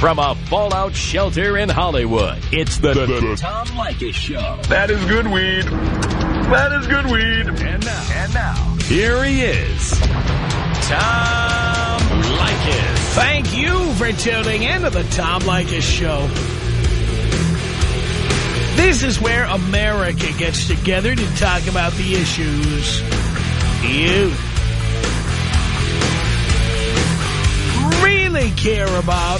From a fallout shelter in Hollywood, it's the, the, the Tom Leykis Show. That is good weed. That is good weed. And now, and now, here he is, Tom Leykis. Thank you for tuning in to the Tom Leykis Show. This is where America gets together to talk about the issues you really care about.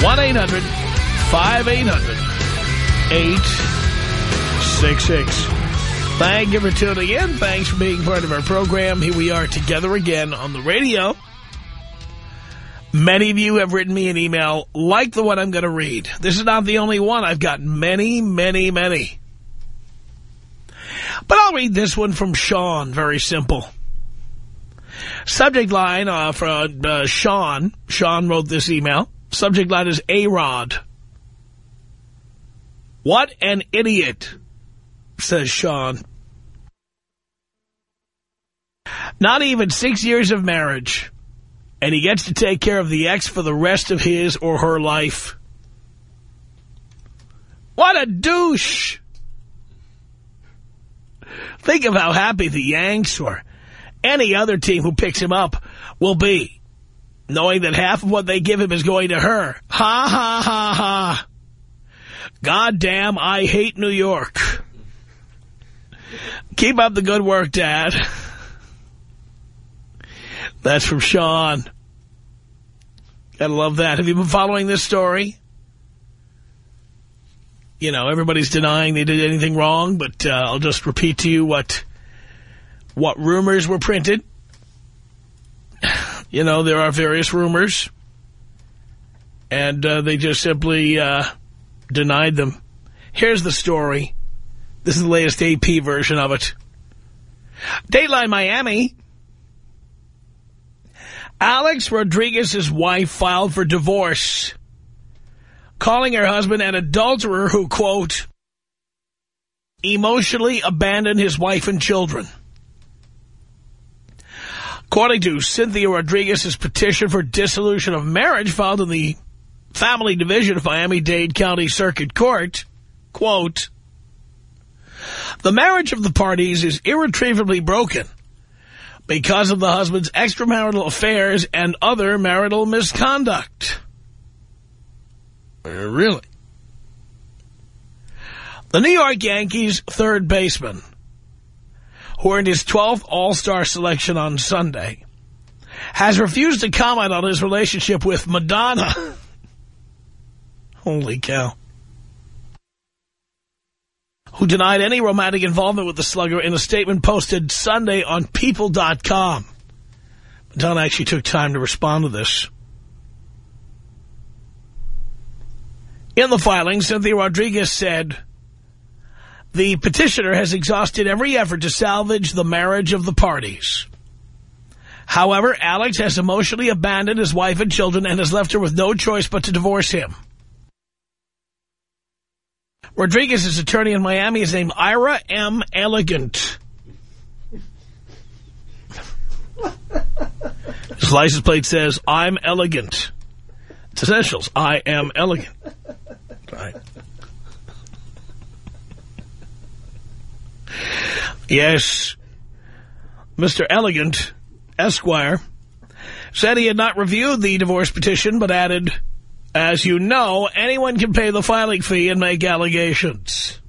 1-800-5800-866. Thank you for tuning in. Thanks for being part of our program. Here we are together again on the radio. Many of you have written me an email like the one I'm going to read. This is not the only one. I've got many, many, many. But I'll read this one from Sean. Very simple. Subject line uh, from uh, Sean. Sean wrote this email. Subject line is A-Rod. What an idiot, says Sean. Not even six years of marriage, and he gets to take care of the ex for the rest of his or her life. What a douche! Think of how happy the Yanks or any other team who picks him up will be, knowing that half of what they give him is going to her. Ha, ha, ha, ha. God damn, I hate New York. Keep up the good work, Dad. That's from Sean. Gotta love that. Have you been following this story? You know, everybody's denying they did anything wrong, but uh, I'll just repeat to you what what rumors were printed. You know, there are various rumors, and uh, they just simply uh, denied them. Here's the story. This is the latest AP version of it. Dateline Miami. Alex Rodriguez's wife filed for divorce, calling her husband an adulterer who, quote, emotionally abandoned his wife and children. According to Cynthia Rodriguez's petition for dissolution of marriage filed in the Family Division of Miami-Dade County Circuit Court, quote, the marriage of the parties is irretrievably broken because of the husband's extramarital affairs and other marital misconduct. Uh, really? The New York Yankees' third baseman, who earned his 12th All-Star selection on Sunday, has refused to comment on his relationship with Madonna. Holy cow. Who denied any romantic involvement with the slugger in a statement posted Sunday on People.com. Madonna actually took time to respond to this. In the filing, Cynthia Rodriguez said, the petitioner has exhausted every effort to salvage the marriage of the parties. However, Alex has emotionally abandoned his wife and children and has left her with no choice but to divorce him. Rodriguez's attorney in Miami is named Ira M. Elegant. His license plate says, I'm elegant. It's essentials. I am elegant. Right. Yes, Mr. Elegant, Esquire, said he had not reviewed the divorce petition, but added, as you know, anyone can pay the filing fee and make allegations.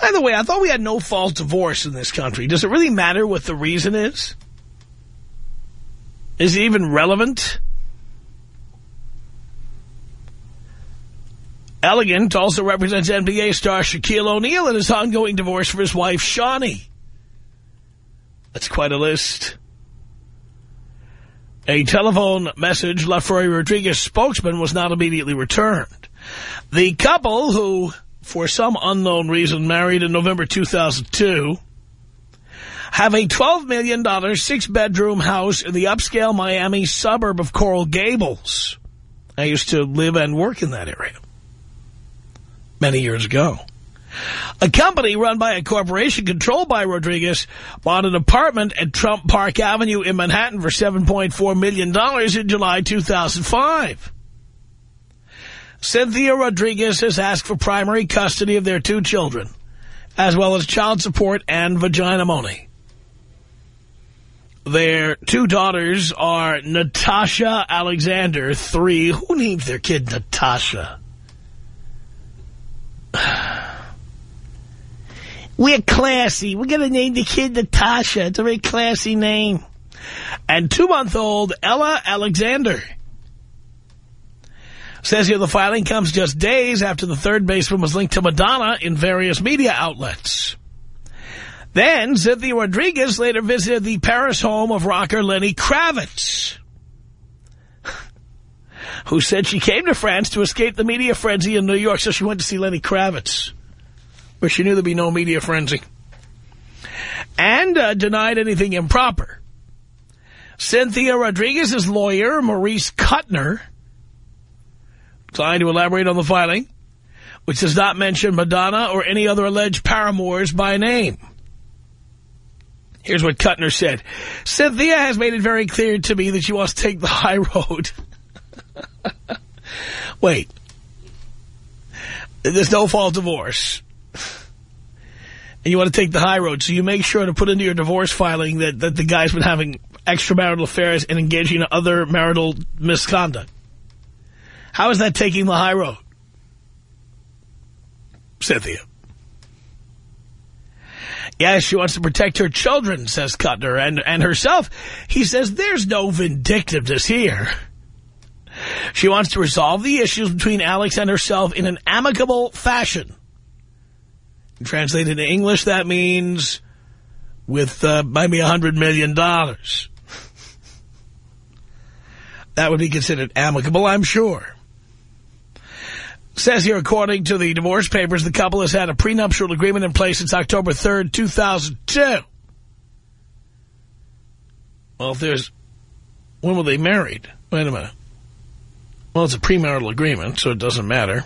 By the way, I thought we had no-fault divorce in this country. Does it really matter what the reason is? Is it even relevant? Elegant also represents NBA star Shaquille O'Neal in his ongoing divorce from his wife, Shaunie. That's quite a list. A telephone message left for a Rodriguez spokesman was not immediately returned. The couple, who, for some unknown reason, married in November 2002, have a $12 million six-bedroom house in the upscale Miami suburb of Coral Gables. I used to live and work in that area many years ago. A company run by a corporation controlled by Rodriguez bought an apartment at Trump Park Avenue in Manhattan for $7.4 million in July 2005. Cynthia Rodriguez has asked for primary custody of their two children, as well as child support and vagina money. Their two daughters are Natasha Alexander, three. Who named their kid Natasha? We're classy. We're going to name the kid Natasha. It's a very classy name. And two-month-old Ella Alexander. Says here the filing comes just days after the third baseman was linked to Madonna in various media outlets. Then, Cynthia Rodriguez later visited the Paris home of rocker Lenny Kravitz, who said she came to France to escape the media frenzy in New York, so she went to see Lenny Kravitz, where she knew there'd be no media frenzy, and uh, denied anything improper. Cynthia Rodriguez's lawyer, Maurice Kuttner, trying to elaborate on the filing, which does not mention Madonna or any other alleged paramours by name. Here's what Kuttner said. Cynthia has made it very clear to me that she wants to take the high road. Wait. There's no fault divorce. And you want to take the high road, so you make sure to put into your divorce filing that, that the guy's been having extramarital affairs and engaging in other marital misconduct. How is that taking the high road? Cynthia. Yes, she wants to protect her children, says Kuttner, and, and herself. He says there's no vindictiveness here. She wants to resolve the issues between Alex and herself in an amicable fashion. Translated into English, that means with uh, maybe a hundred million dollars. That would be considered amicable, I'm sure. Says here, according to the divorce papers, the couple has had a prenuptial agreement in place since October 3rd, 2002. Well, if there's... When were they married? Wait a minute. Well, it's a premarital agreement, so it doesn't matter.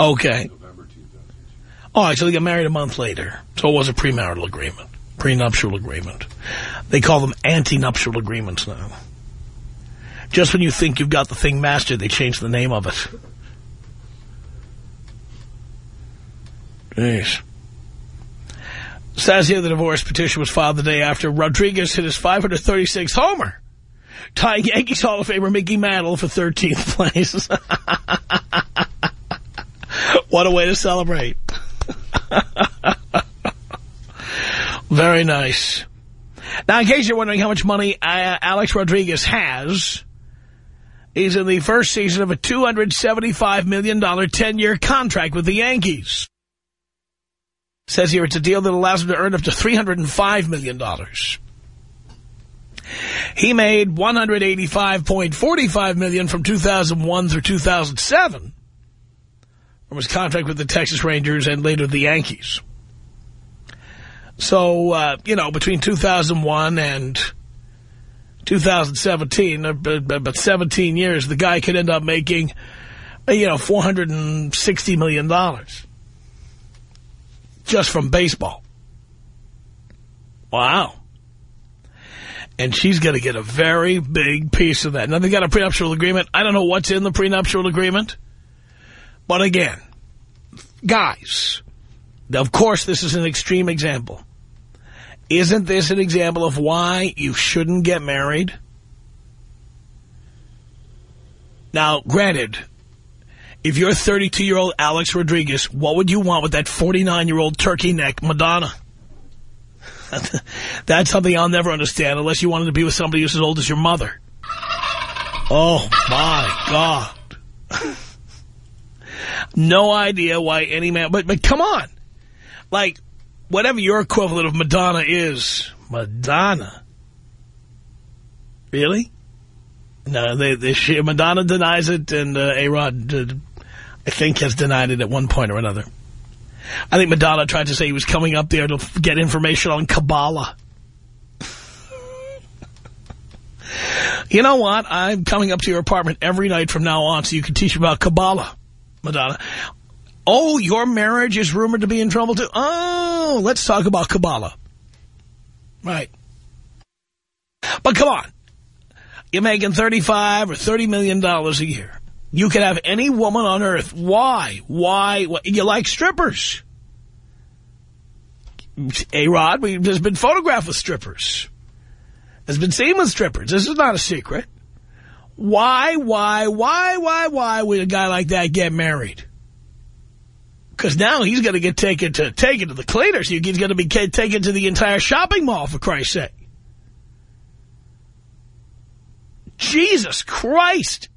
Okay. All right, so they got married a month later. So it was a premarital agreement, prenuptial agreement. They call them antenuptial agreements now. Just when you think you've got the thing mastered, they change the name of it. Jeez. Says here the divorce petition was filed the day after Rodriguez hit his 536 homer, tying Yankees Hall of Famer Mickey Mantle for 13th place. what a way to celebrate. Very nice. Now, in case you're wondering how much money uh, Alex Rodriguez has, he's in the first season of a $275 million 10-year contract with the Yankees. Says here it's a deal that allows him to earn up to $305 million. He made 185.45 million from 2001 through 2007 from his contract with the Texas Rangers and later the Yankees. So, uh, you know, between 2001 and 2017, about 17 years, the guy could end up making, you know, $460 million just from baseball. Wow. And she's going to get a very big piece of that. Now, they got a prenuptial agreement. I don't know what's in the prenuptial agreement. But again, guys, of course this is an extreme example. Isn't this an example of why you shouldn't get married? Now, granted, if you're 32-year-old Alex Rodriguez, what would you want with that 49-year-old turkey neck Madonna? That's something I'll never understand unless you wanted to be with somebody who's as old as your mother. Oh, my God. no idea why any man... But, but come on. Like, whatever your equivalent of Madonna is, Madonna. Really? No, they, they, she, Madonna denies it, and uh, A-Rod, uh, I think, has denied it at one point or another. I think Madonna tried to say he was coming up there to get information on Kabbalah. you know what? I'm coming up to your apartment every night from now on so you can teach me about Kabbalah, Madonna. Oh, your marriage is rumored to be in trouble too? Oh, let's talk about Kabbalah. Right. But come on. You're making 35 or $30 million a year. You can have any woman on earth. Why? Why? You like strippers. A-Rod there's been photographed with strippers. Has been seen with strippers. This is not a secret. Why, why, why, why, why would a guy like that get married? Because now he's going to get taken to taken to the cleaners. He's going to be taken to the entire shopping mall, for Christ's sake. Jesus Christ.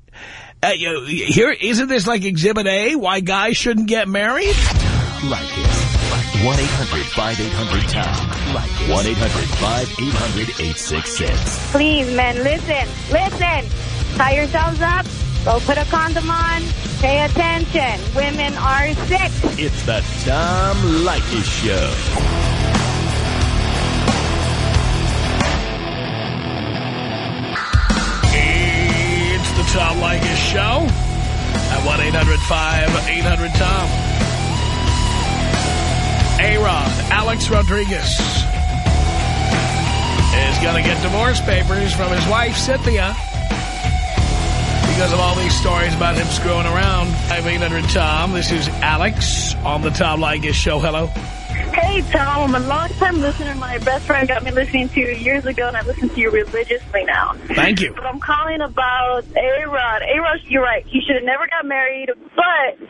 Uh, you, here, isn't this like Exhibit A, why guys shouldn't get married? Like it. 1-800-5800-TOM. Like 1-800-5800-866. Please, men, listen. Listen. Tie yourselves up. Go put a condom on. Pay attention. Women are sick. It's the Tom Leykis Show. Tom Leykis Show at 1-800-5800-TOM. A-Rod, Alex Rodriguez, is going to get divorce papers from his wife, Cynthia, because of all these stories about him screwing around. 5-800-TOM. This is Alex on the Tom Leykis Show. Hello. Hey, Tom. I'm a long-time listener. My best friend got me listening to you years ago, and I listen to you religiously now. Thank you. But I'm calling about A-Rod. A-Rod, you're right. He should have never got married, but...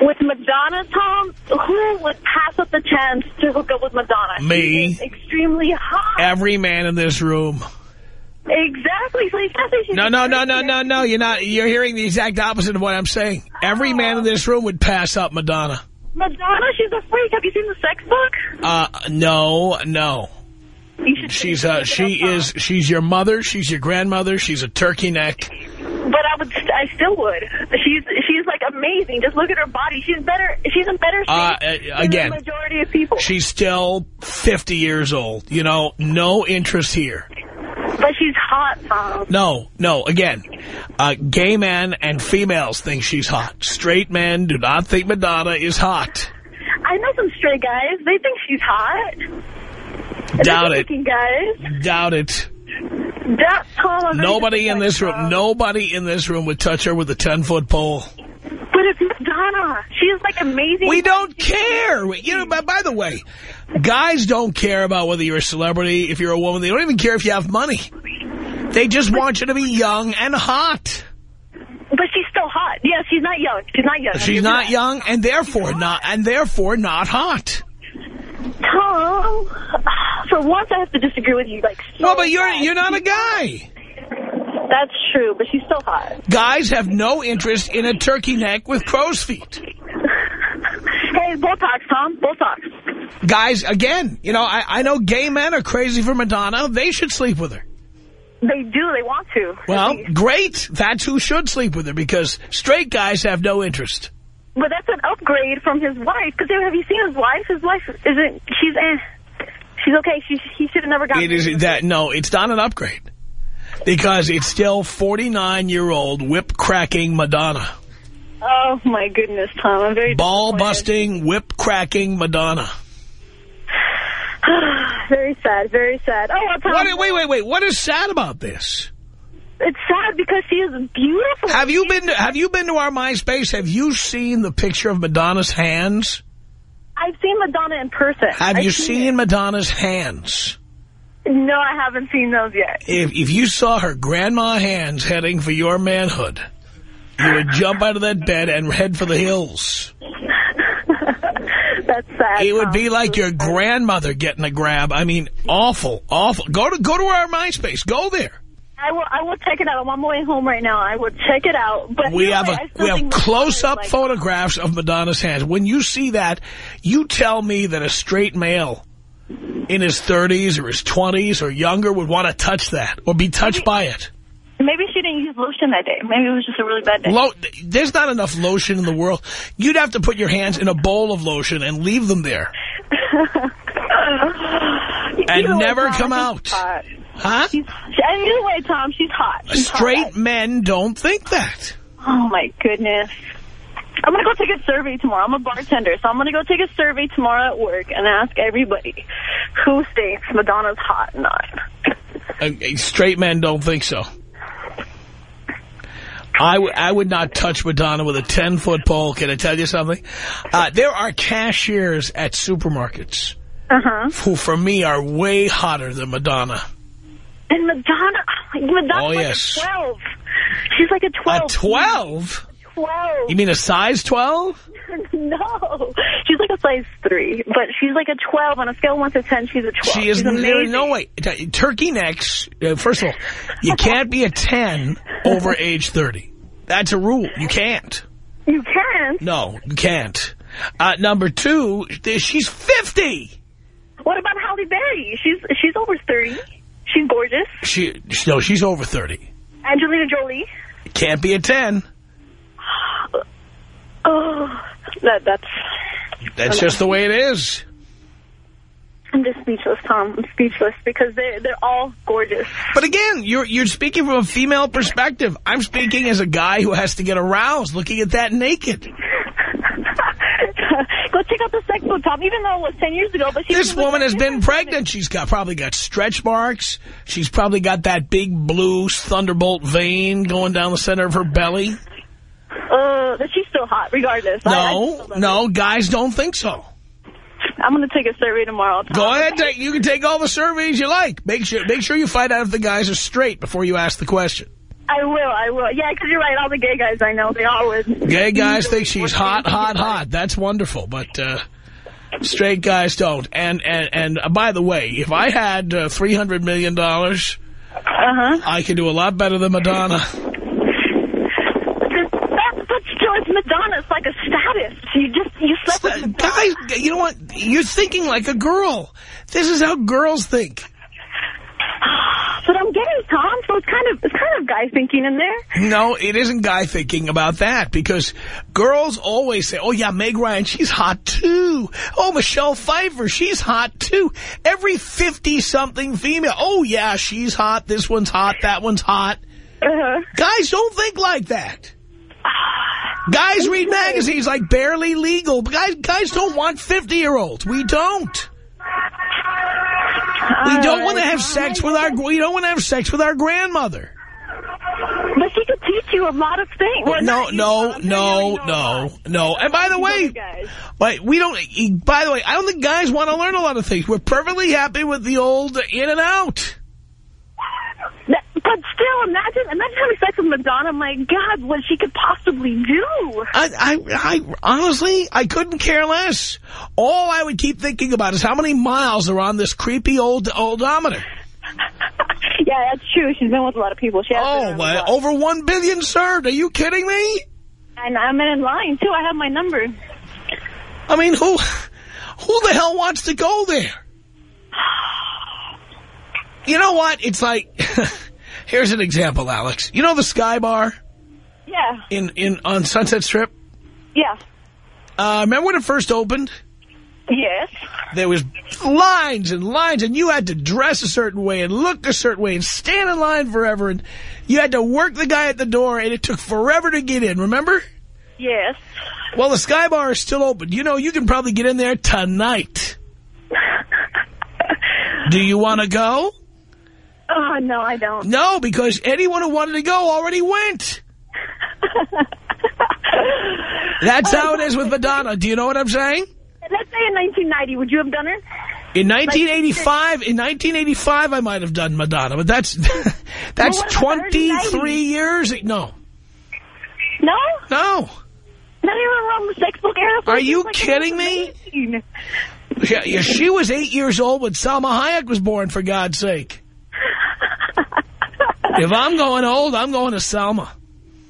With Madonna, Tom, who would pass up the chance to hook up with Madonna? Me. Extremely hot. Every man in this room. Exactly. So you can't say she's No, no, no, no, no, no. You're not. You're hearing the exact opposite of what I'm saying. Every man in this room would pass up Madonna. Madonna, she's a freak. Have you seen the sex book? Uh, no, no. She's uh, she is, she's your mother. She's your grandmother. She's a turkey neck. But I would, I still would. She's, she's like amazing. Just look at her body. She's better. She's in better shape Uh, uh, than again, the majority of people. She's still 50 years old. You know, no interest here. But she's hot, Tom. No, no, again, uh, gay men and females think she's hot. Straight men do not think Madonna is hot. I know some straight guys. They think she's hot. Doubt it. Guys. Doubt it. Doubt Nobody in this room, nobody in this room would touch her with a 10-foot pole. But it's Madonna. She's like amazing. We don't care. You know, by, by the way, guys don't care about whether you're a celebrity, if you're a woman. They don't even care if you have money. They just want you to be young and hot. But she's still hot. Yeah, she's not young. She's not young. She's not young and therefore not and therefore not hot. Tom, for once I have to disagree with you. Like, so Well, but you're you're not a guy. That's true, but she's still hot. Guys have no interest in a turkey neck with crow's feet. hey, Botox, Tom. Botox. Guys, again, you know, I, I know gay men are crazy for Madonna. They should sleep with her. They do. They want to. Well, great. That's who should sleep with her because straight guys have no interest. But that's an upgrade from his wife. Because have you seen his wife? His wife isn't. She's eh. She's okay. She he should have never gotten. It is that no, it's not an upgrade because it's still 49-year-old whip-cracking Madonna. Oh my goodness, Tom. I'm very Ball-busting, whip-cracking Madonna. very sad. Very sad. Oh, well, Tom. What, wait, wait, wait. What is sad about this? It's sad because she is beautiful. Have you been to, have you been to our MySpace? Have you seen the picture of Madonna's hands? I've seen Madonna in person. Have I've you seen it. Madonna's hands? No, I haven't seen those yet. If, if you saw her grandma hands heading for your manhood, you would jump out of that bed and head for the hills. That's sad. It would be like your grandmother getting a grab. I mean, awful, awful. Go to go to our MySpace. Go there. I will. I will check it out. I'm on my way home right now. I will check it out. But We have what? a we have close-up like, photographs of Madonna's hands. When you see that, you tell me that a straight male in his 30s or his 20s or younger would want to touch that or be touched by it. Maybe she didn't use lotion that day. Maybe it was just a really bad day. Lo There's not enough lotion in the world. You'd have to put your hands in a bowl of lotion and leave them there. and Either way, never Tom, come out. hot. Huh? She's, and either way, Tom, she's hot. She's Straight hot. men don't think that. Oh, my goodness. I'm going to go take a survey tomorrow. I'm a bartender, so I'm going to go take a survey tomorrow at work and ask everybody who thinks Madonna's hot or not. Uh, straight men don't think so. I, I would not touch Madonna with a 10-foot pole. Can I tell you something? Uh, there are cashiers at supermarkets Uh-huh. who, for me, are way hotter than Madonna. And Madonna, Madonna's Oh, like a 12. She's like a 12. A 12? 12. You mean a size 12? no. She's like a size 3, but she's like a 12. On a scale of 1 to 10, she's a 12. She is she's amazing. no way. Turkey necks. Uh, first of all, you can't be a 10 over age 30. That's a rule. You can't. You can't? No, you can't. Uh, number two, she's 50. What about Halle Berry? She's she's over 30. She's gorgeous. She, no, she's over 30. Angelina Jolie. Can't be a 10. Oh, that that's. That's just the way it is. I'm just speechless, Tom. I'm speechless because they they're all gorgeous. But again, you're you're speaking from a female perspective. I'm speaking as a guy who has to get aroused looking at that naked. Go check out the sex book, Tom. Even though it was 10 years ago, but she This woman has been pregnant. She's got probably got stretch marks. She's probably got that big blue thunderbolt vein going down the center of her belly. Uh, but she's still hot, regardless. I- I No, her. no, guys don't think so. I'm going to take a survey tomorrow. Go ahead, take, you can take all the surveys you like. Make sure make sure you find out if the guys are straight before you ask the question. I will, I will. Yeah, because you're right. All the gay guys I know, they all would. Gay guys think she's hot, hot, hot. That's wonderful, but uh, straight guys don't. And and and uh, by the way, if I had uh, three hundred million dollars, Uh-huh. I could do a lot better than Madonna. Still, it's like a status. You just, you slept with. Guys, you know what? You're thinking like a girl. This is how girls think. But I'm gay, Tom, so it's kind of, it's kind of guy thinking in there. No, it isn't guy thinking about that because girls always say, oh, yeah, Meg Ryan, she's hot, too. Oh, Michelle Pfeiffer, she's hot, too. Every 50-something female, oh, yeah, she's hot, this one's hot, that one's hot. Uh-huh. Guys don't think like that. Guys read magazines like Barely Legal. Guys, guys don't want 50-year-olds. We don't. We don't want to have sex with our, we don't want to have sex with our grandmother. But she could teach you a lot of things. Well, No, no, Tom. I know no, you know a no, no. And by the way, guys. but we don't, by the way, I don't think guys want to learn a lot of things. We're perfectly happy with the old in and out. But still, imagine, imagine having sex with Madonna. My God, what she could possibly do. I, I, I, honestly, I couldn't care less. All I would keep thinking about is how many miles are on this creepy old odometer. yeah, that's true. She's been with a lot of people. She has Oh, well, over one billion served. Are you kidding me? And I'm in line, too. I have my number. I mean, who, who the hell wants to go there? You know what? It's like, here's an example, Alex. You know the Sky Bar Yeah, in, in on Sunset Strip? yeah. Uh, remember when it first opened? Yes. There was lines and lines, and you had to dress a certain way and look a certain way and stand in line forever, and you had to work the guy at the door, and it took forever to get in, remember? Yes. Well, the Sky Bar is still open. You know, you can probably get in there tonight. Do you want to go? Oh, no, I don't. No, because anyone who wanted to go already went. That's how it is with Madonna. Do you know what I'm saying? Let's say in 1990, would you have done it? In 1985, in 1985, I might have done Madonna, but that's that's Well, 23 years. No, No? no. Not even around the sex book era? Are you like kidding me? was 18. Yeah, yeah, she was eight years old when Salma Hayek was born. For God's sake, if I'm going old, I'm going to Salma.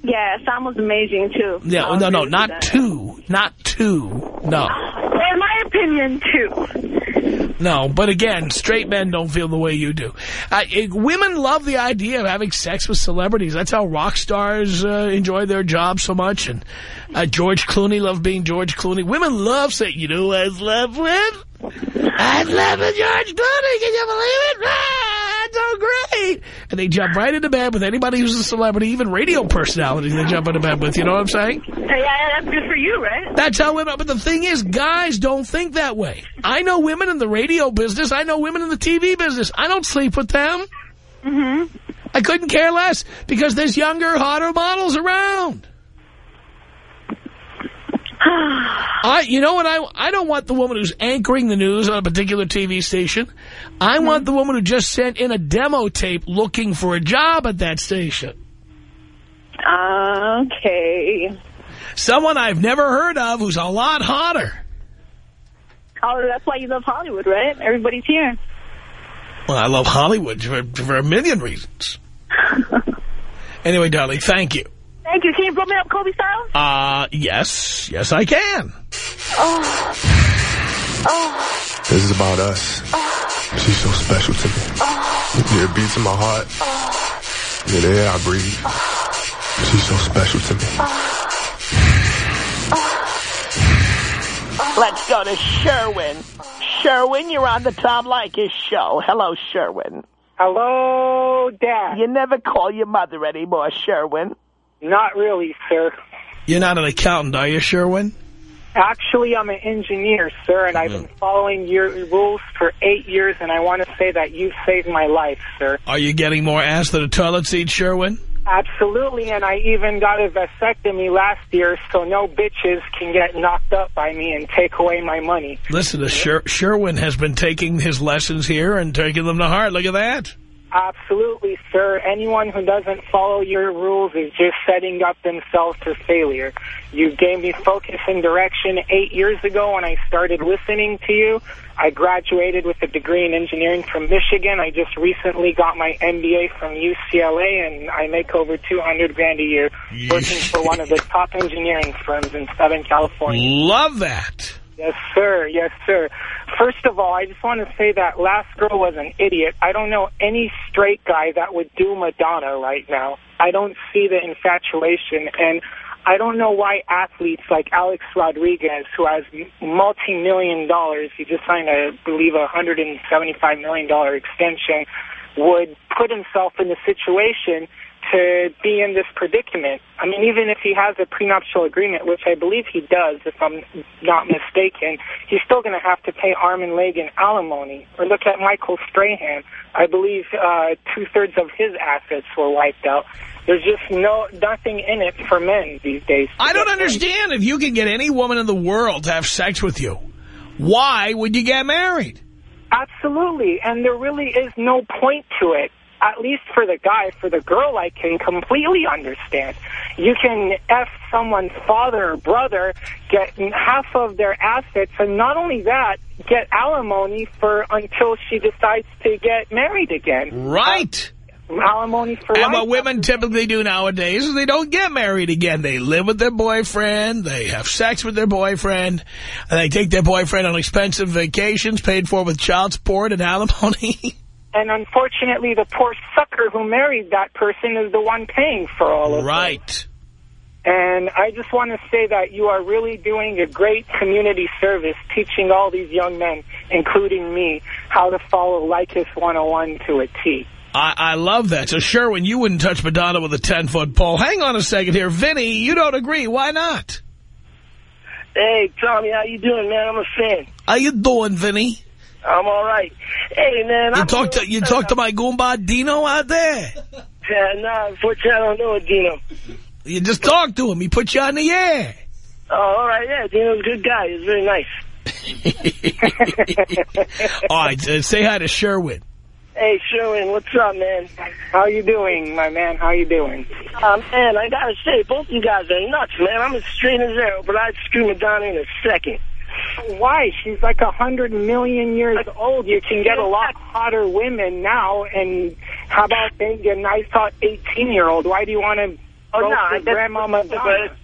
Yeah, Salma's amazing, too. Yeah, I'll no, no, not two, not two. No. In my opinion, too. No, but again, straight men don't feel the way you do. Uh, it, women love the idea of having sex with celebrities. That's how rock stars uh, enjoy their job so much. And uh, George Clooney loved being George Clooney. Women love saying, you know I love with? I love with George Clooney. Can you believe it? Ah, that's so great. And they jump right into bed with anybody who's a celebrity, even radio personalities they jump into bed with. You know what I'm saying? Yeah, that's good for you, right? That's how women, but the thing is, guys don't think that way. I know women in the radio business. I know women in the TV business. I don't sleep with them. Mm-hmm. I couldn't care less because there's younger, hotter models around. I, you know what? I, I don't want the woman who's anchoring the news on a particular TV station. I want the woman who just sent in a demo tape looking for a job at that station. Okay. Someone I've never heard of who's a lot hotter. Oh, that's why you love Hollywood, right? Everybody's here. Well, I love Hollywood for, for a million reasons. anyway, darling, thank you. Thank you. Can you blow me up Kobe style? Uh, yes. Yes, I can. Oh. Oh. This is about us. She's so special to me. Yeah, it beats in my heart. Yeah, the air I breathe. She's so special to me. Let's go to Sherwin. Sherwin, you're on the Tom Leykis show. Hello, Sherwin. Hello, Dad. You never call your mother anymore, Sherwin. Not really, sir. You're not an accountant, are you, Sherwin? Actually, I'm an engineer, sir, and I've been mm. following your rules for eight years, and I want to say that you've saved my life, sir. Are you getting more ass than a toilet seat, Sherwin? Absolutely, and I even got a vasectomy last year, so no bitches can get knocked up by me and take away my money. Listen, to Sher Sherwin has been taking his lessons here and taking them to heart. Look at that. Absolutely, sir. Anyone who doesn't follow your rules is just setting up themselves for failure. You gave me focus and direction eight years ago when I started listening to you. I graduated with a degree in engineering from Michigan. I just recently got my MBA from UCLA, and I make over 200 grand a year working for one of the top engineering firms in Southern California. Love that. Yes, sir. Yes, sir. First of all, I just want to say that last girl was an idiot. I don't know any straight guy that would do Madonna right now. I don't see the infatuation, and I don't know why athletes like Alex Rodriguez, who has multi-million dollars, he just signed, I believe, a $175 million extension, would put himself in the situation to be in this predicament. I mean, even if he has a prenuptial agreement, which I believe he does, if I'm not mistaken, he's still going to have to pay arm and leg and alimony. Or look at Michael Strahan. I believe uh, two-thirds of his assets were wiped out. There's just no nothing in it for men these days. I don't understand. If you can get any woman in the world to have sex with you, why would you get married? Absolutely, and there really is no point to it. At least for the guy, for the girl, I can completely understand. You can F someone's father or brother, get half of their assets, and not only that, get alimony for until she decides to get married again. Right. Uh, alimony for And life. what women typically do nowadays is they don't get married again. They live with their boyfriend, they have sex with their boyfriend, and they take their boyfriend on expensive vacations paid for with child support and alimony. And unfortunately, the poor sucker who married that person is the one paying for all of it. right. And I just want to say that you are really doing a great community service teaching all these young men, including me, how to follow Leykis 101 to a T. I, I love that. So, Sherwin, you wouldn't touch Madonna with a 10-foot pole. Hang on a second here. Vinny, you don't agree. Why not? Hey, Tommy, how you doing, man? I'm a fan. How you doing, Vinny? I'm all right. Hey, man. You I'm talk to you talk to my Goomba Dino out there. Yeah, nah, unfortunately, I don't know a Dino. You just talk to him. He put you on the air. Oh, all right, yeah, Dino's a good guy. He's very nice. All right, uh, say hi to Sherwin. Hey, Sherwin, what's up, man? How you doing, my man? How you doing? Um, man, I gotta say, both you guys are nuts, man. I'm as straight as arrow, but I'd screw Madonna in a second. Why? She's like a hundred million years old. You can get a lot hotter women now. And how about being a nice hot 18-year-old? Why do you want to Oh, go no, for Grandma Madonna? But,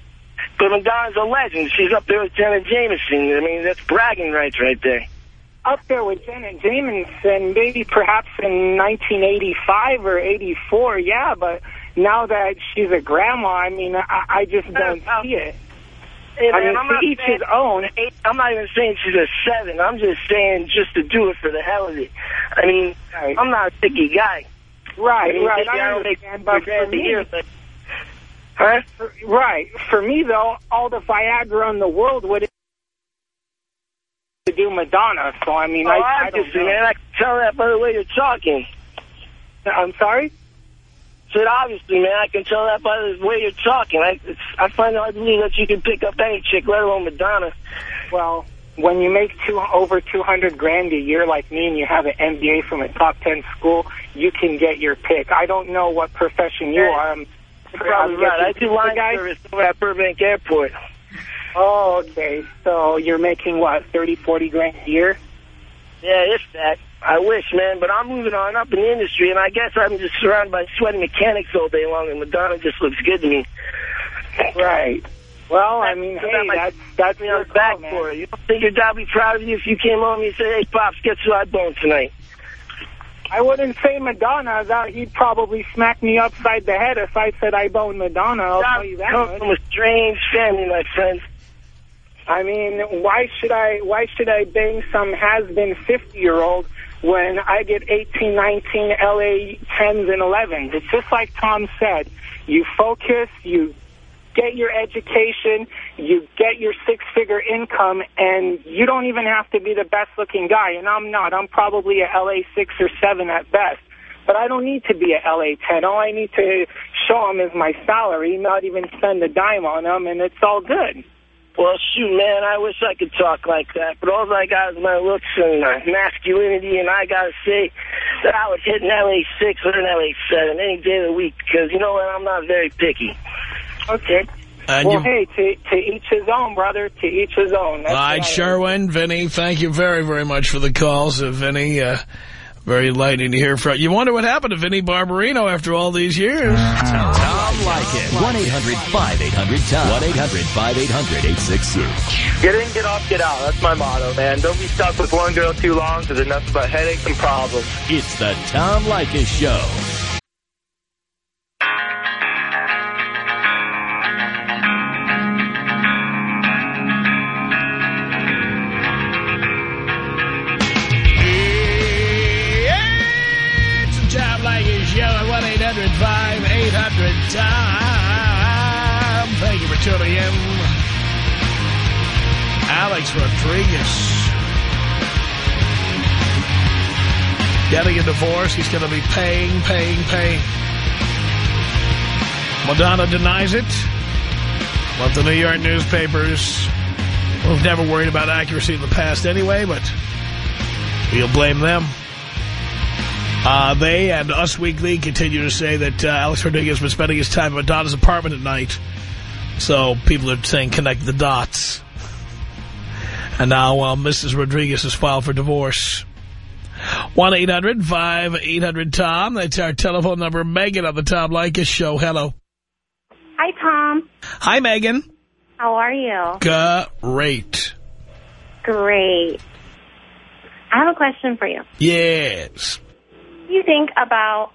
but Madonna's a legend. She's up there with Jenna Jameson. I mean, that's bragging rights right there. up there with Jenna Jameson, maybe perhaps in 1985 or 84, yeah, but now that she's a grandma, I mean, I, I just oh, don't see it. I mean, I'm each saying, his own. I'm not even saying she's a seven. I'm just saying just to do it for the hell of it. I mean, Right. I'm not a picky guy. Right, I mean, right, I I don't make but for me, year, but... Huh? for- right, for me, though, all the Viagra in the world would to do Madonna, so I mean, Oh, I, I don't know. man. I can tell that by the way you're talking. I'm sorry? Said obviously, man. I can tell that by the way you're talking. I, I find it hard to believe that you can pick up any chick, let alone Madonna. Well, when you make two over 200 grand a year like me and you have an MBA from a top 10 school, you can get your pick. I don't know what profession you are. I'm, probably right. I do line guy? service over at Burbank Airport. Oh, okay. So you're making, what, 30, 40 grand a year? Yeah, it's that. I wish, man, but I'm moving on up in the industry, and I guess I'm just surrounded by sweaty mechanics all day long, and Madonna just looks good to me. Right. Well, I mean, hey, that that's, that's me on back call, for it. You don't think your dad would be proud of you if you came home and you said, hey, Pops, guess who I boned tonight? I wouldn't say Madonna. That he'd probably smack me upside the head if I said I boned Madonna. I'll Dad tell you that comes much. from a strange family, my friend. I mean, why should I why should I bang some has-been 50-year-old when I get 18, 19 LA 10s and 11s? It's just like Tom said. You focus, you get your education, you get your six-figure income, and you don't even have to be the best-looking guy. And I'm not. I'm probably a LA 6 or 7 at best. But I don't need to be a LA 10. All I need to show them is my salary, not even spend a dime on them, and it's all good. Well, shoot, man, I wish I could talk like that, but all I got is my looks and my masculinity, and I got to say that I would hit an LA6 or an LA7 any day of the week, because, you know what, I'm not very picky. Okay. And well, you, hey, to, to each his own, brother. To each his own. That's All right, what I Sherwin, Vinny, thank you very, very much for the calls. Uh, Vinny, uh, very enlightening to hear from you. wonder what happened to Vinny Barbarino after all these years. Tom Leykis. 1-800-5800-TOM. 1-800-5800-866. Get in, get off, get out. That's my motto, man. Don't be stuck with one girl too long because it's nothing but headaches and problems. It's the Tom Leykis Show. Alex Rodriguez. Getting a divorce. He's going to be paying, paying, paying. Madonna denies it. But the New York newspapers who've never worried about accuracy in the past anyway, but we'll blame them. Uh, they and Us Weekly continue to say that uh, Alex Rodriguez was spending his time at Madonna's apartment at night. So people are saying connect the dots. And now uh, Mrs. Rodriguez has filed for divorce. 1-800-5800-TOM. That's our telephone number. Megan on the Tom Leykis show. Hello. Hi, Tom. Hi, Megan. How are you? Great. Great. I have a question for you. Yes. What do you think about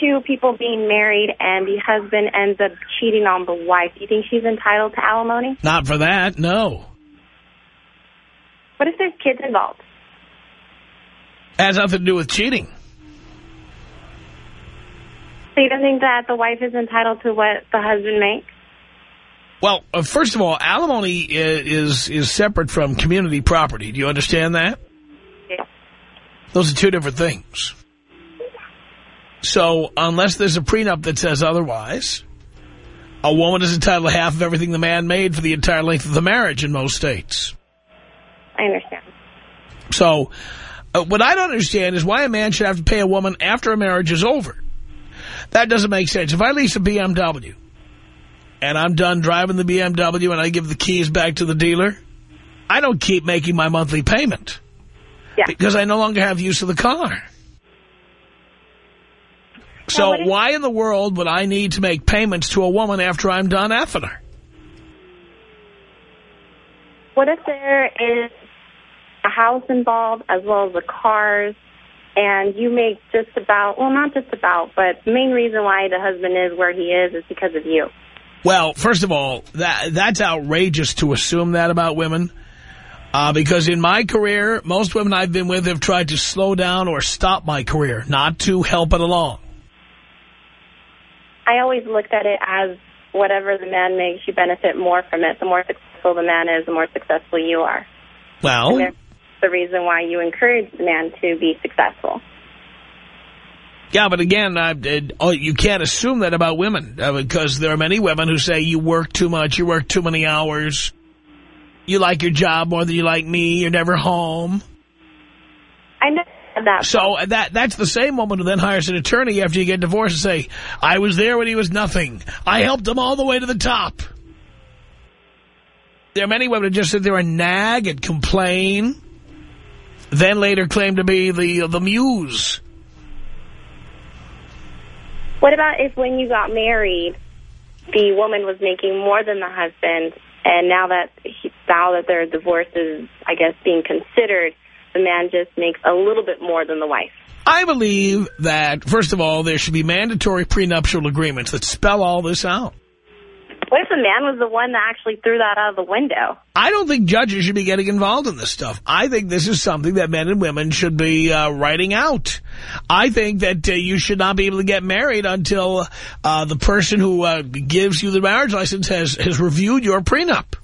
two people being married and the husband ends up cheating on the wife? Do you think she's entitled to alimony? Not for that, no. What if there's kids involved? Has nothing to do with cheating. So you don't think that the wife is entitled to what the husband makes? Well, uh, first of all, alimony is is separate from community property. Do you understand that? Yeah. Those are two different things. So unless there's a prenup that says otherwise, a woman is entitled to half of everything the man made for the entire length of the marriage in most states. I understand. So uh, what I don't understand is why a man should have to pay a woman after a marriage is over. That doesn't make sense. If I lease a BMW and I'm done driving the BMW and I give the keys back to the dealer, I don't keep making my monthly payment Yeah. because I no longer have use of the car. So if- why in the world would I need to make payments to a woman after I'm done effing her? What if there is a house involved as well as the cars. And you make just about, well, not just about, but the main reason why the husband is where he is is because of you. Well, first of all, that that's outrageous to assume that about women. Uh, because in my career, most women I've been with have tried to slow down or stop my career, not to help it along. I always looked at it as whatever the man makes, you benefit more from it. The more successful the man is, the more successful you are. Well, the reason why you encourage the man to be successful. yeah, but again, I, it, oh, you can't assume that about women uh, because there are many women who say you work too much, you work too many hours, you like your job more than you like me, you're never home. I know that. So uh, that that's the same woman who then hires an attorney after you get divorced and say, I was there when he was nothing. I helped him all the way to the top. There are many women who just sit there and nag and complain, then later claimed to be the the muse. What about if when you got married, the woman was making more than the husband, and now that he, now that their divorce is, I guess, being considered, the man just makes a little bit more than the wife? I believe that, first of all, there should be mandatory prenuptial agreements that spell all this out. What if the man was the one that actually threw that out of the window? I don't think judges should be getting involved in this stuff. I think this is something that men and women should be uh, writing out. I think that uh, you should not be able to get married until uh, the person who uh, gives you the marriage license has, has reviewed your prenup.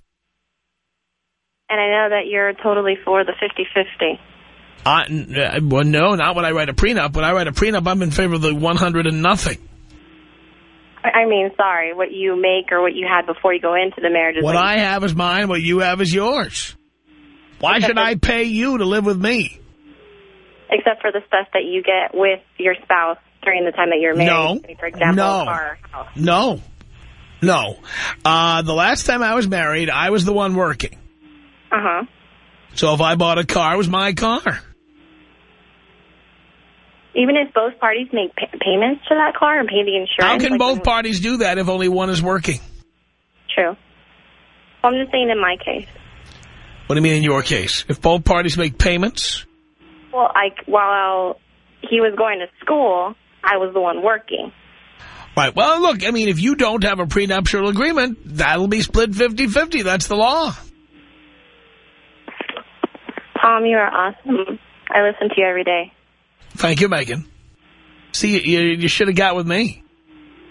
And I know that you're totally for the 50-50. Uh, uh, well, no, not when I write a prenup. When I write a prenup, I'm in favor of the 100 and nothing. I mean, sorry, what you make or what you had before you go into the marriage is What I have is mine, what you have is yours. Why should I pay you to live with me? except for the stuff that you get with your spouse during the time that you're married. No. For example, No. car house. No. No. Uh, the last time I was married, I was the one working. Uh-huh. So if I bought a car, it was my car. Even if both parties make pa payments to that car and pay the insurance. How can like both parties do that if only one is working? True. Well, I'm just saying in my case. What do you mean in your case? If both parties make payments? Well, I, while he was going to school, I was the one working. Right. Well, look, I mean, if you don't have a prenuptial agreement, that'll be split 50-50. That's the law. Tom, you are awesome. I listen to you every day. Thank you, Megan. See, you, you should have got with me.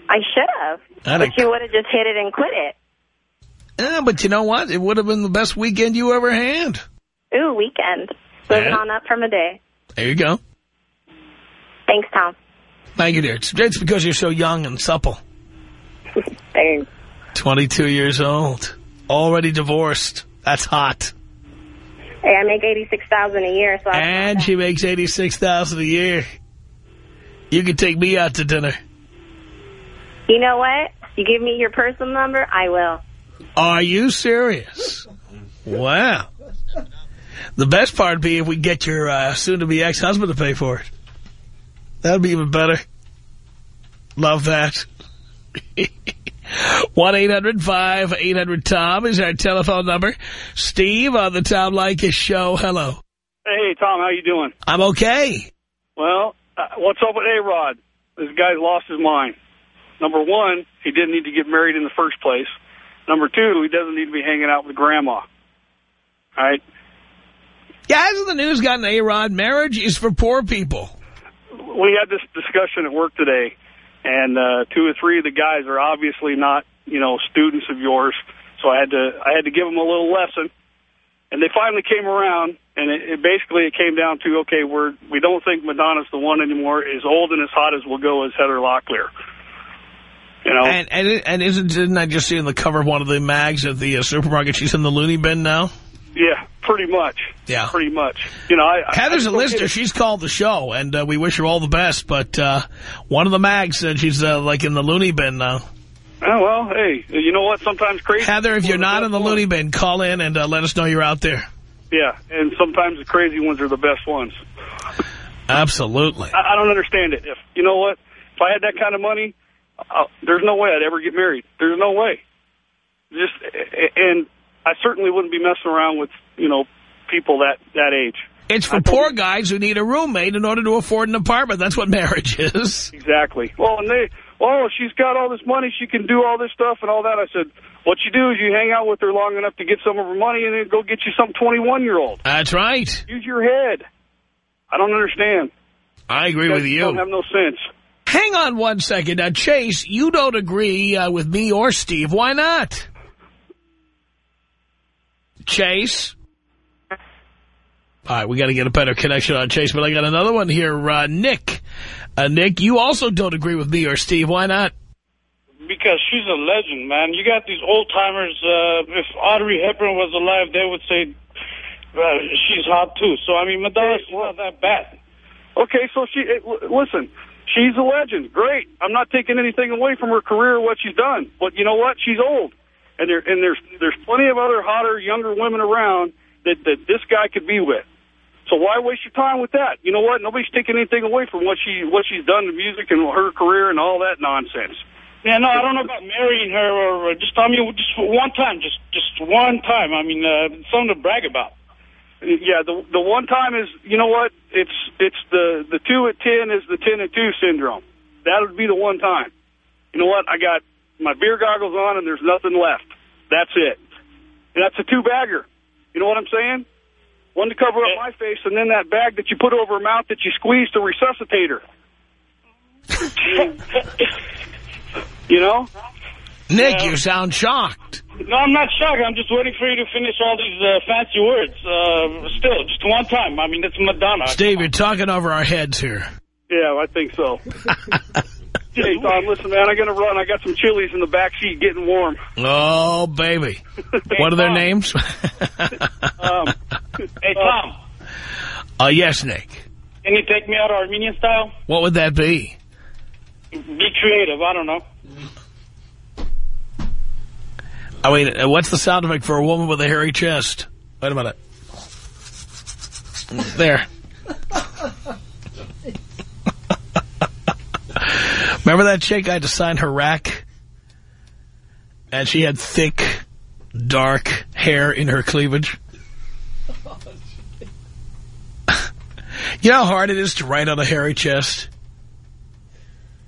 I should have. But you would have just hit it and quit it. Eh, but you know what? It would have been the best weekend you ever had. Ooh, weekend. Living Yeah. on up from a day. There you go. Thanks, Tom. Thank you, dear. It's, it's because you're so young and supple. Thanks. 22 years old. Already divorced. That's hot. Hey, I make eighty-six thousand a year, so I And she makes 86000 a year. You can take me out to dinner. You know what? You give me your personal number, I will. Are you serious? Wow. The best part would be if we get your uh, soon-to-be ex-husband to pay for it. That'd be even better. Love that. 1-800-5800-TOM is our telephone number. Steve on the Tom Leykis show. Hello. Hey, Tom, how you doing? I'm okay. Well, uh, what's up with A-Rod? This guy's lost his mind. Number one, he didn't need to get married in the first place. Number two, he doesn't need to be hanging out with grandma. All right? Yeah, hasn't the news gotten A-Rod? Marriage is for poor people. We had this discussion at work today, and uh, two or three of the guys are obviously not, you know, students of yours. So I had to, I had to give them a little lesson. And they finally came around, and it, it basically it came down to, okay, we're we don't think Madonna's the one anymore. As old and as hot as we'll go as Heather Locklear. You know, And and, and isn't didn't I just see in the cover of one of the mags at the uh, supermarket? She's in the loony bin now. Yeah, pretty much. Yeah. pretty much. You know, I, Heather's I a listener. She's called the show, and uh, we wish her all the best. But uh, one of the mags said she's uh, like in the loony bin now. Oh well, hey, you know what? Sometimes crazy. Heather, if you're not in the loony bin, call in and uh, let us know you're out there. Yeah, and sometimes the crazy ones are the best ones. Absolutely. I, I don't understand it. If you know what, if I had that kind of money, uh, there's no way I'd ever get married. There's no way. Just and I certainly wouldn't be messing around with you know people that that age. It's for poor guys who need a roommate in order to afford an apartment. That's what marriage is. Exactly. Well, and they, oh, she's got all this money, she can do all this stuff and all that. I said, what you do is you hang out with her long enough to get some of her money and then go get you some 21-year-old. That's right. Use your head. I don't understand. I agree with you. don't have no sense. Hang on one second. Now, Chase, you don't agree uh, with me or Steve. Why not? Chase? All right, we got to get a better connection on Chase, but I got another one here. Uh, Nick. Uh, Nick, you also don't agree with me or Steve. Why not? Because she's a legend, man. You got these old-timers. Uh, if Audrey Hepburn was alive, they would say uh, she's hot, too. So, I mean, Madonna, she's not that bad. Okay, so she, eh, l- listen, she's a legend. Great. I'm not taking anything away from her career or what she's done. But you know what? She's old. And there and there's there's plenty of other hotter, younger women around that, that this guy could be with. So why waste your time with that? You know what? Nobody's taking anything away from what she what she's done to music and her career and all that nonsense. Yeah, no, I don't know about marrying her or just, I mean, just one time, just just one time. I mean, uh, something to brag about. Yeah, the the one time is you know what? It's it's the the two at ten is the ten at two syndrome. That would be the one time. You know what? I got my beer goggles on and there's nothing left. That's it. And that's a two bagger. You know what I'm saying? One to cover up my face, and then that bag that you put over her mouth that you squeeze to resuscitate her. you know? Nick, you sound shocked. No, I'm not shocked. I'm just waiting for you to finish all these uh, fancy words. Uh, still, just one time. I mean, it's Madonna. Steve, you're talking over our heads here. Yeah, I think so. hey, Tom, listen, man, I got to run. I got some chilies in the back seat getting warm. Oh, baby. What are their names? Um, hey, Tom, uh, yes, Nick. can you take me out Armenian style? What would that be? Be creative. I don't know. I mean, uh, what's the sound effect for a woman with a hairy chest? Wait a minute. There. Remember that chick I had to sign her rack? And she had thick, dark hair in her cleavage? you know how hard it is to write on a hairy chest?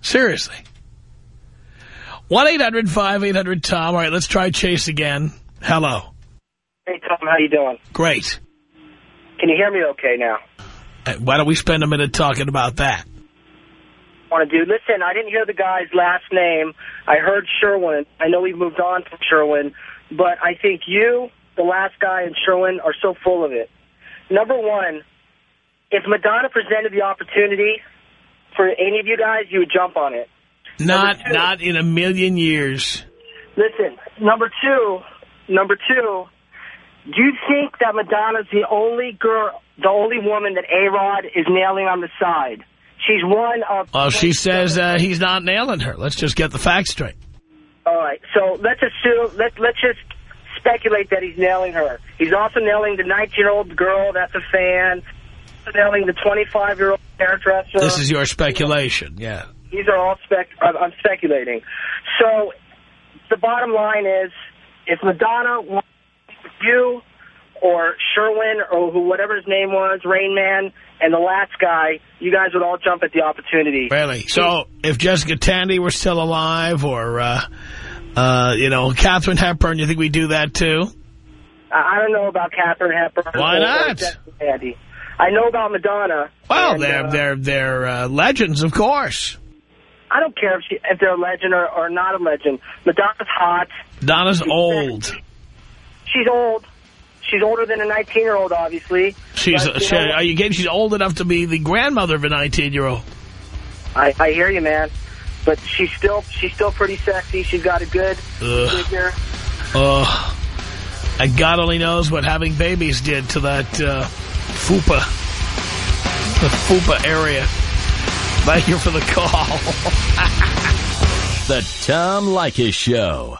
Seriously. 1-800-5800-TOM. All right, let's try Chase again. Hello. Hey, Tom, how you doing? Great. Can you hear me okay now? Uh, Why don't we spend a minute talking about that? Want to do? Listen, I didn't hear the guy's last name. I heard Sherwin. I know we've moved on from Sherwin, but I think you, the last guy, and Sherwin are so full of it. Number one, if Madonna presented the opportunity for any of you guys, you would jump on it. Not, not in a million years. Listen, number two, number two, do you think that Madonna's the only girl, the only woman that A-Rod is nailing on the side? She's one of... Well, she says uh, he's not nailing her. Let's just get the facts straight. All right, so let's assume, let, let's just speculate that he's nailing her. He's also nailing the 19-year-old girl that's a fan, nailing the 25-year-old hairdresser. This is your speculation, yeah. These are all spec. I'm I'm speculating. So the bottom line is, if Madonna wants you or Sherwin or who whatever his name was, Rain Man, and the last guy, you guys would all jump at the opportunity. Really? So if Jessica Tandy were still alive or, uh, uh, you know, Katharine Hepburn, you think we'd do that too? I don't know about Katharine Hepburn. Why not? Jessica Tandy. I know about Madonna. Well, and, they're, uh, they're, they're uh, legends, of course. I don't care if she if they're a legend or, or not a legend. Madonna's hot. Donna's old. She's old. She's older than a 19-year-old, obviously. She's, But, you she, know, are you getting, she's old enough to be the grandmother of a 19-year-old. I, I hear you, man. But she's still she's still pretty sexy. She's got a good Ugh. figure. Uh, and God only knows what having babies did to that uh, fupa, the fupa area. Thank you for the call. The Tom Leykis Show.